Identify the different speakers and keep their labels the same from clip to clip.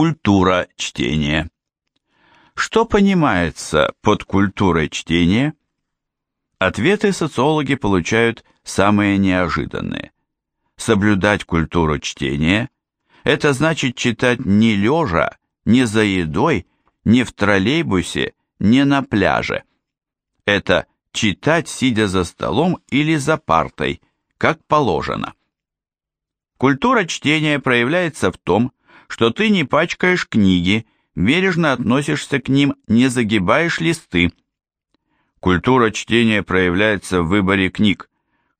Speaker 1: Культура чтения. Что понимается под культурой чтения? Ответы социологи получают самые неожиданные. Соблюдать культуру чтения – это значит читать не лежа, не за едой, не в троллейбусе, не на пляже. Это читать, сидя за столом или за партой, как положено. Культура чтения проявляется в том, что ты не пачкаешь книги, бережно относишься к ним, не загибаешь листы. Культура чтения проявляется в выборе книг.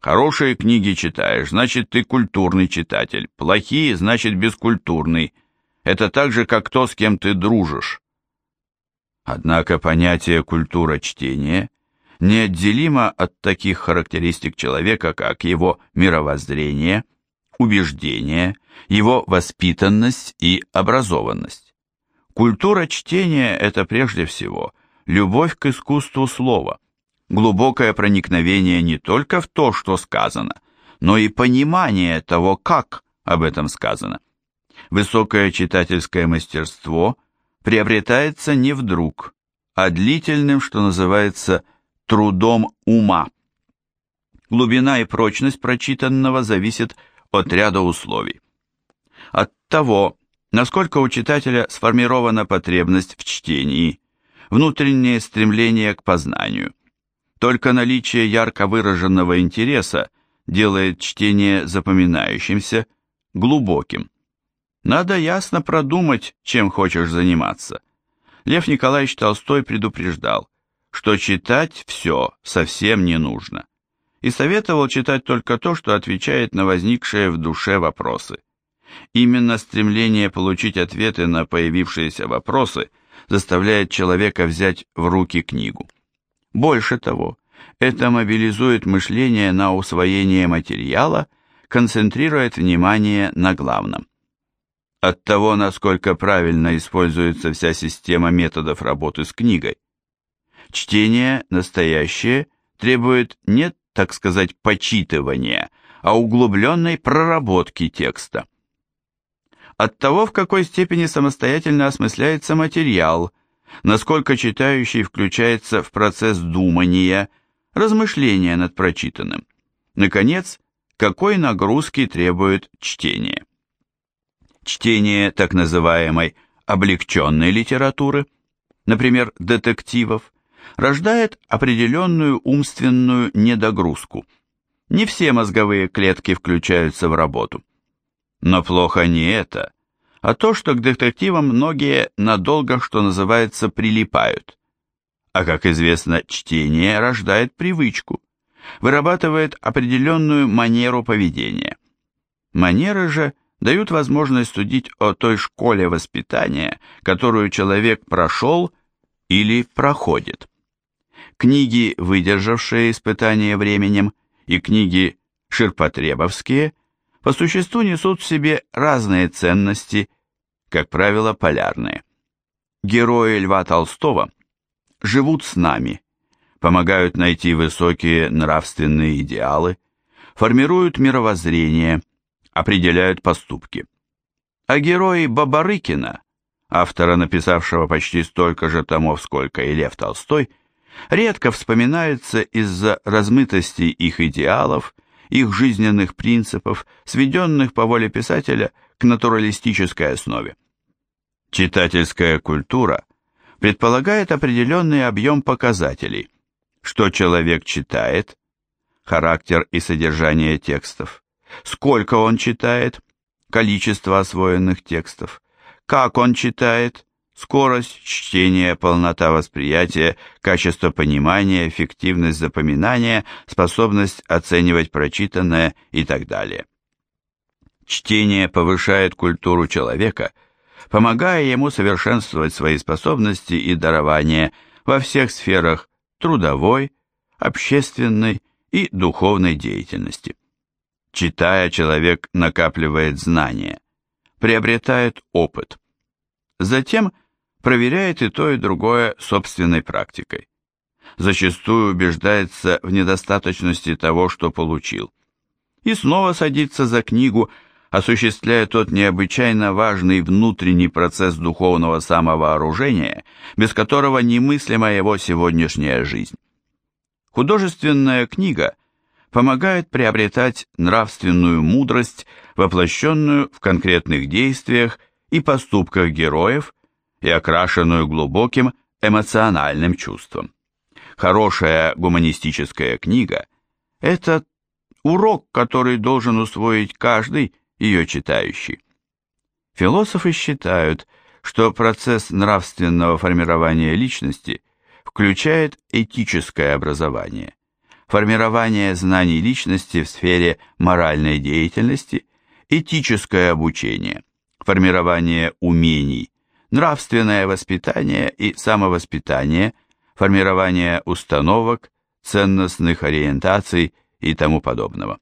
Speaker 1: Хорошие книги читаешь, значит ты культурный читатель, плохие, значит бескультурный. Это так же, как то, с кем ты дружишь. Однако понятие «культура чтения» неотделимо от таких характеристик человека, как его мировоззрение – убеждения, его воспитанность и образованность. Культура чтения – это прежде всего любовь к искусству слова, глубокое проникновение не только в то, что сказано, но и понимание того, как об этом сказано. Высокое читательское мастерство приобретается не вдруг, а длительным, что называется, трудом ума. Глубина и прочность прочитанного зависит от ряда условий. От того, насколько у читателя сформирована потребность в чтении, внутреннее стремление к познанию. Только наличие ярко выраженного интереса делает чтение запоминающимся, глубоким. Надо ясно продумать, чем хочешь заниматься. Лев Николаевич Толстой предупреждал, что читать все совсем не нужно и советовал читать только то, что отвечает на возникшие в душе вопросы. Именно стремление получить ответы на появившиеся вопросы заставляет человека взять в руки книгу. Больше того, это мобилизует мышление на усвоение материала, концентрирует внимание на главном. От того, насколько правильно используется вся система методов работы с книгой. Чтение настоящее требует не так сказать, почитывания, а углубленной проработки текста. От того, в какой степени самостоятельно осмысляется материал, насколько читающий включается в процесс думания, размышления над прочитанным. Наконец, какой нагрузки требует чтение. Чтение так называемой облегченной литературы, например, детективов, рождает определенную умственную недогрузку. Не все мозговые клетки включаются в работу. Но плохо не это, а то, что к детективам многие надолго, что называется, прилипают. А как известно, чтение рождает привычку, вырабатывает определенную манеру поведения. Манеры же дают возможность судить о той школе воспитания, которую человек прошел или проходит. Книги, выдержавшие испытание временем, и книги ширпотребовские, по существу несут в себе разные ценности, как правило, полярные. Герои Льва Толстого живут с нами, помогают найти высокие нравственные идеалы, формируют мировоззрение, определяют поступки. А герои Бабарыкина, автора, написавшего почти столько же томов, сколько и Лев Толстой, редко вспоминаются из-за размытости их идеалов, их жизненных принципов, сведенных по воле писателя к натуралистической основе. Читательская культура предполагает определенный объем показателей, что человек читает, характер и содержание текстов, сколько он читает, количество освоенных текстов, как он читает, скорость чтения, полнота восприятия, качество понимания, эффективность запоминания, способность оценивать прочитанное и так далее. Чтение повышает культуру человека, помогая ему совершенствовать свои способности и дарования во всех сферах трудовой, общественной и духовной деятельности. Читая, человек накапливает знания, приобретает опыт. Затем проверяет и то, и другое собственной практикой. Зачастую убеждается в недостаточности того, что получил. И снова садится за книгу, осуществляя тот необычайно важный внутренний процесс духовного самовооружения, без которого немыслима его сегодняшняя жизнь. Художественная книга помогает приобретать нравственную мудрость, воплощенную в конкретных действиях и поступках героев и окрашенную глубоким эмоциональным чувством. Хорошая гуманистическая книга – это урок, который должен усвоить каждый ее читающий. Философы считают, что процесс нравственного формирования личности включает этическое образование, формирование знаний личности в сфере моральной деятельности, этическое обучение, формирование умений, нравственное воспитание и самовоспитание, формирование установок, ценностных ориентаций и тому подобного.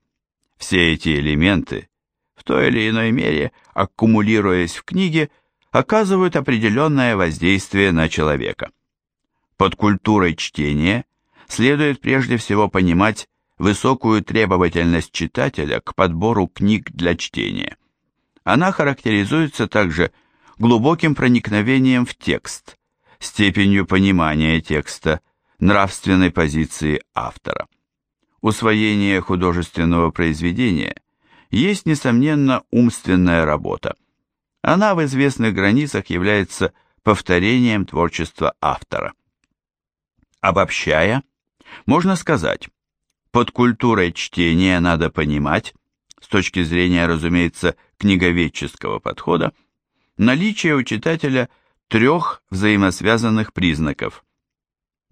Speaker 1: Все эти элементы, в той или иной мере, аккумулируясь в книге, оказывают определенное воздействие на человека. Под культурой чтения следует прежде всего понимать высокую требовательность читателя к подбору книг для чтения. Она характеризуется также глубоким проникновением в текст, степенью понимания текста, нравственной позиции автора. Усвоение художественного произведения есть, несомненно, умственная работа. Она в известных границах является повторением творчества автора. Обобщая, можно сказать, под культурой чтения надо понимать, с точки зрения, разумеется, книговедческого подхода, наличие у читателя трех взаимосвязанных признаков.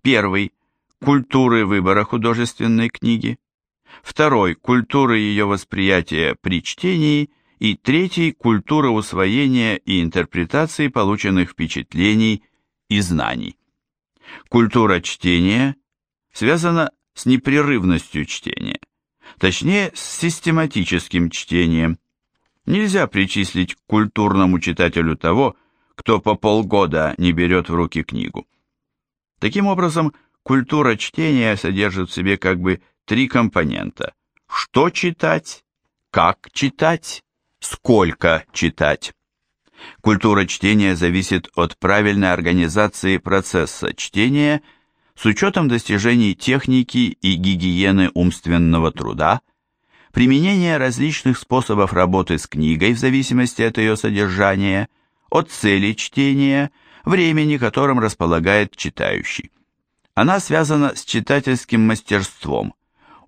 Speaker 1: Первый – культуры выбора художественной книги. Второй – культуры ее восприятия при чтении. И третий – культура усвоения и интерпретации полученных впечатлений и знаний. Культура чтения связана с непрерывностью чтения, точнее с систематическим чтением. Нельзя причислить к культурному читателю того, кто по полгода не берет в руки книгу. Таким образом, культура чтения содержит в себе как бы три компонента. Что читать, как читать, сколько читать. Культура чтения зависит от правильной организации процесса чтения с учетом достижений техники и гигиены умственного труда, применения различных способов работы с книгой в зависимости от ее содержания, от цели чтения, времени, которым располагает читающий. Она связана с читательским мастерством,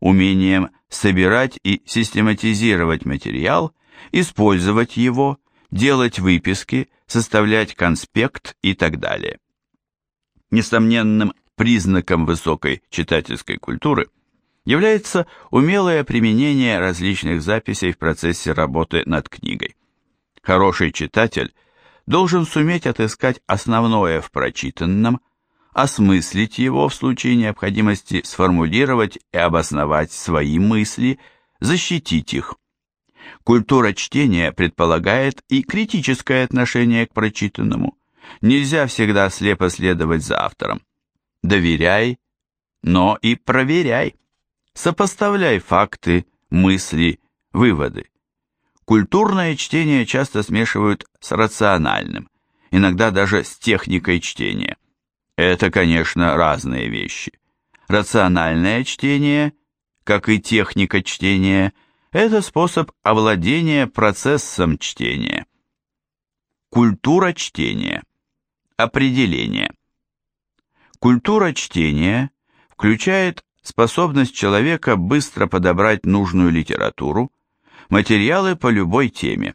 Speaker 1: умением собирать и систематизировать материал, использовать его, делать выписки, составлять конспект и так далее. Несомненным признаком высокой читательской культуры является умелое применение различных записей в процессе работы над книгой. Хороший читатель должен суметь отыскать основное в прочитанном, осмыслить его в случае необходимости сформулировать и обосновать свои мысли, защитить их. Культура чтения предполагает и критическое отношение к прочитанному. Нельзя всегда слепо следовать за автором. Доверяй, но и проверяй. Сопоставляй факты, мысли, выводы. Культурное чтение часто смешивают с рациональным, иногда даже с техникой чтения. Это, конечно, разные вещи. Рациональное чтение, как и техника чтения – это способ овладения процессом чтения. Культура чтения. Определение. Культура чтения включает способность человека быстро подобрать нужную литературу, материалы по любой теме,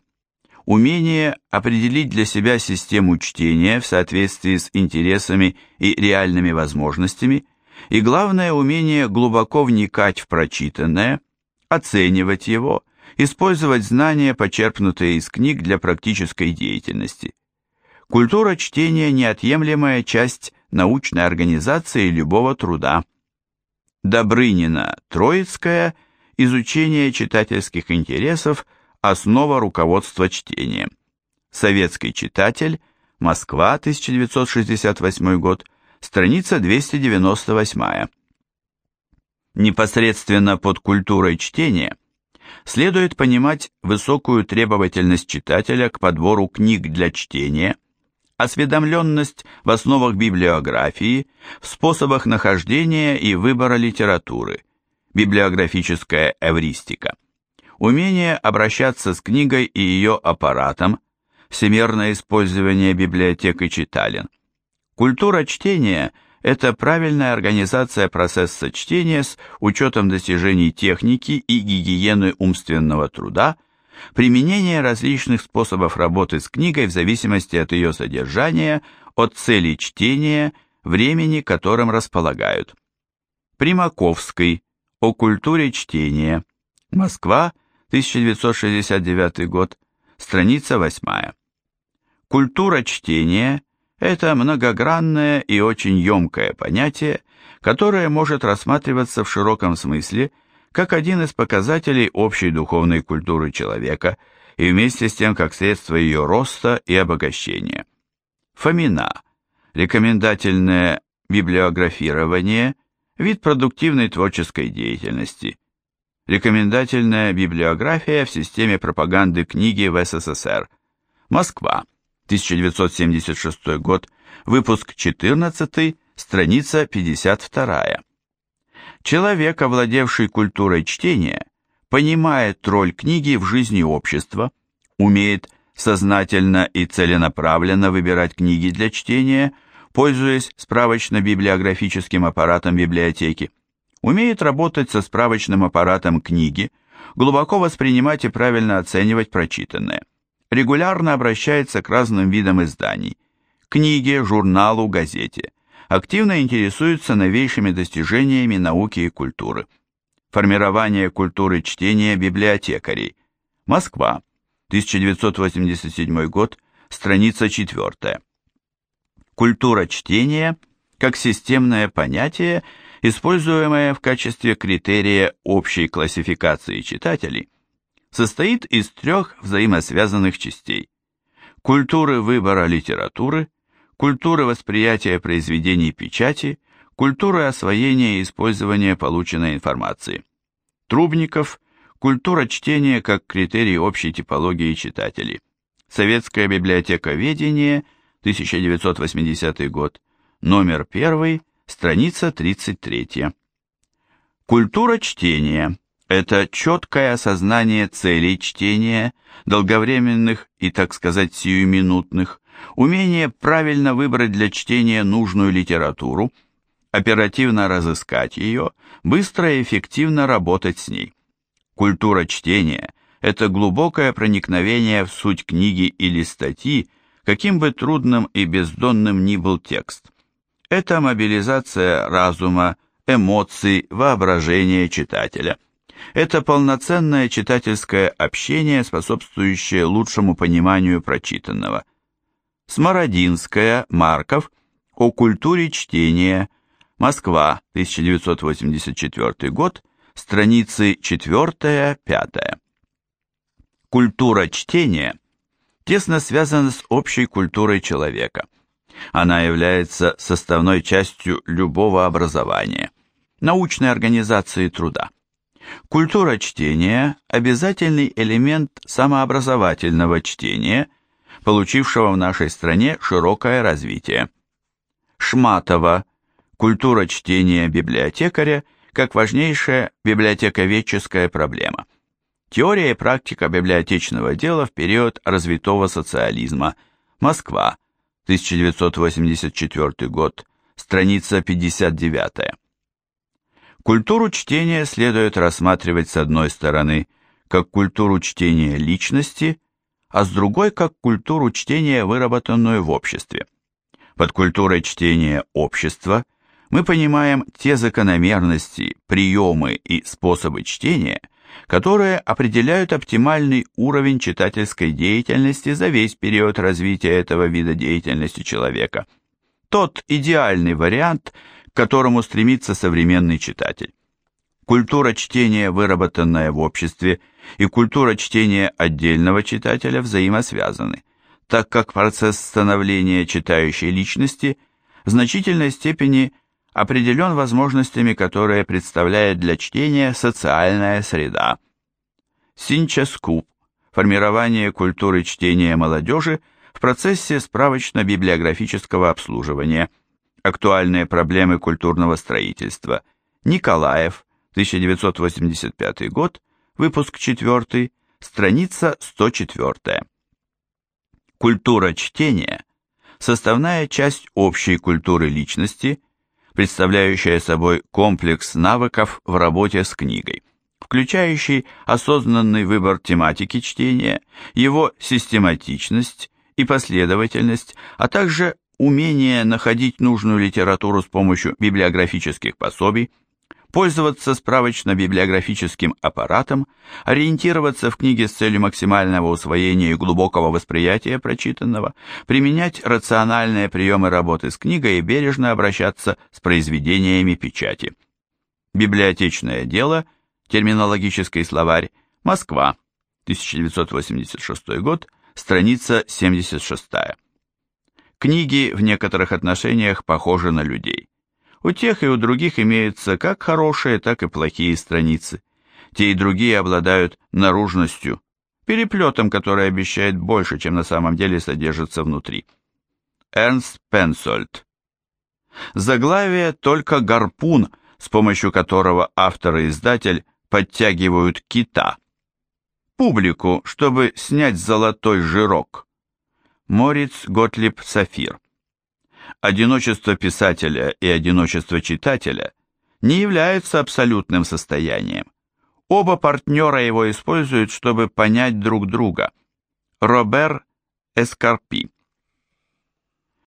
Speaker 1: умение определить для себя систему чтения в соответствии с интересами и реальными возможностями и, главное, умение глубоко вникать в прочитанное – оценивать его, использовать знания, почерпнутые из книг для практической деятельности. Культура чтения – неотъемлемая часть научной организации любого труда. Добрынина, Троицкая, изучение читательских интересов, основа руководства чтением. Советский читатель, Москва, 1968 год, страница 298 непосредственно под культурой чтения следует понимать высокую требовательность читателя к подбору книг для чтения, осведомленность в основах библиографии, в способах нахождения и выбора литературы, библиографическая эвристика, умение обращаться с книгой и ее аппаратом, всемирное использование библиотек и читален. Культура чтения – это правильная организация процесса чтения с учетом достижений техники и гигиены умственного труда – применение различных способов работы с книгой в зависимости от ее содержания, от цели чтения, времени, которым располагают. Примаковский. О культуре чтения. Москва, 1969 год. Страница 8. Культура чтения – это многогранное и очень емкое понятие, которое может рассматриваться в широком смысле – как один из показателей общей духовной культуры человека и вместе с тем как средство ее роста и обогащения. Фомина. Рекомендательное библиографирование – вид продуктивной творческой деятельности. Рекомендательная библиография в системе пропаганды книги в СССР. Москва. 1976 год. Выпуск 14, страница 52. Человек, овладевший культурой чтения, понимает роль книги в жизни общества, умеет сознательно и целенаправленно выбирать книги для чтения, пользуясь справочно-библиографическим аппаратом библиотеки, умеет работать со справочным аппаратом книги, глубоко воспринимать и правильно оценивать прочитанное, регулярно обращается к разным видам изданий, книге, журналу, газете – активно интересуется новейшими достижениями науки и культуры. Формирование культуры чтения библиотекарей. Москва, 1987 год, страница 4. Культура чтения как системное понятие, используемое в качестве критерия общей классификации читателей, состоит из трех взаимосвязанных частей. Культуры выбора литературы – культуры восприятия произведений печати, культуры освоения и использования полученной информации. Трубников – культура чтения как критерий общей типологии читателей. Советская библиотека ведения, 1980 год, номер 1, страница 33. Культура чтения – это четкое осознание целей чтения, долговременных и, так сказать, сиюминутных, умение правильно выбрать для чтения нужную литературу, оперативно разыскать ее, быстро и эффективно работать с ней. Культура чтения – это глубокое проникновение в суть книги или статьи, каким бы трудным и бездонным ни был текст. Это мобилизация разума, эмоций, воображения читателя. Это полноценное читательское общение, способствующее лучшему пониманию прочитанного – Смородинская, Марков, о культуре чтения, Москва, 1984 год, страницы 4-5. Культура чтения тесно связана с общей культурой человека. Она является составной частью любого образования, научной организации труда. Культура чтения – обязательный элемент самообразовательного чтения – получившего в нашей стране широкое развитие. Шматова. Культура чтения библиотекаря как важнейшая библиотековедческая проблема. Теория и практика библиотечного дела в период развитого социализма. Москва. 1984 год. Страница 59. Культуру чтения следует рассматривать с одной стороны как культуру чтения личности, а с другой как культуру чтения, выработанную в обществе. Под культурой чтения общества мы понимаем те закономерности, приемы и способы чтения, которые определяют оптимальный уровень читательской деятельности за весь период развития этого вида деятельности человека. Тот идеальный вариант, к которому стремится современный читатель. Культура чтения, выработанная в обществе, и культура чтения отдельного читателя взаимосвязаны, так как процесс становления читающей личности в значительной степени определен возможностями, которые представляет для чтения социальная среда. Синчаскуп. Формирование культуры чтения молодежи в процессе справочно-библиографического обслуживания. Актуальные проблемы культурного строительства. Николаев, 1985 год, выпуск 4, страница 104. Культура чтения – составная часть общей культуры личности, представляющая собой комплекс навыков в работе с книгой, включающий осознанный выбор тематики чтения, его систематичность и последовательность, а также умение находить нужную литературу с помощью библиографических пособий, пользоваться справочно-библиографическим аппаратом, ориентироваться в книге с целью максимального усвоения и глубокого восприятия прочитанного, применять рациональные приемы работы с книгой и бережно обращаться с произведениями печати. Библиотечное дело, терминологический словарь, Москва, 1986 год, страница 76. Книги в некоторых отношениях похожи на людей. У тех и у других имеются как хорошие, так и плохие страницы. Те и другие обладают наружностью, переплетом, который обещает больше, чем на самом деле содержится внутри. Эрнст Пенсольд. Заглавие только гарпун, с помощью которого автор и издатель подтягивают кита. Публику, чтобы снять золотой жирок. Мориц Готлиб Сафир. Одиночество писателя и одиночество читателя не являются абсолютным состоянием. Оба партнера его используют, чтобы понять друг друга. Робер Эскарпи